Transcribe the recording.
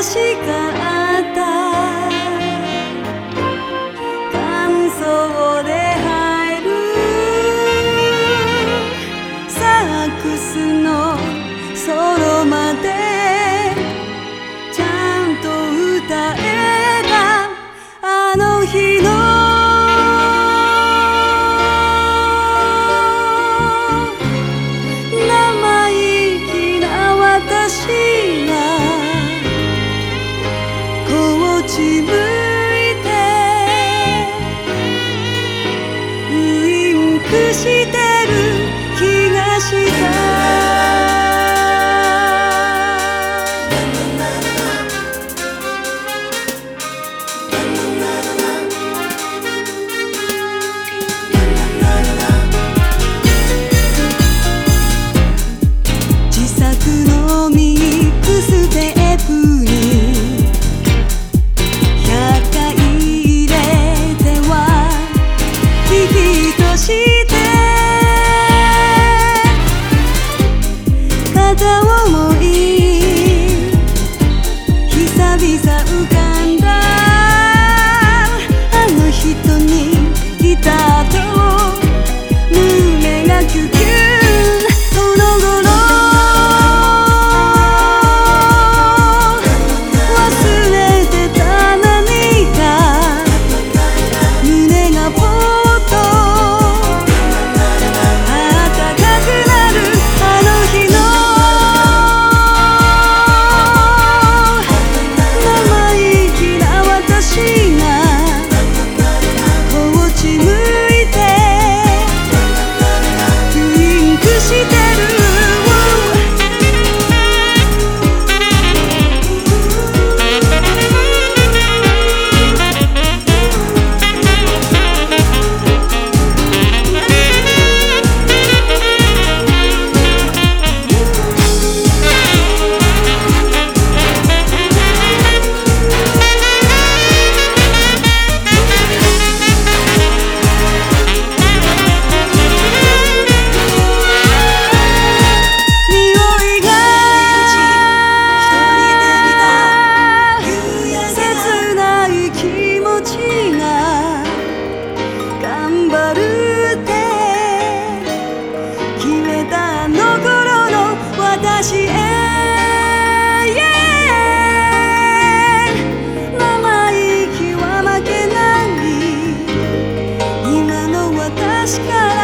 確かち向いてくして las caras.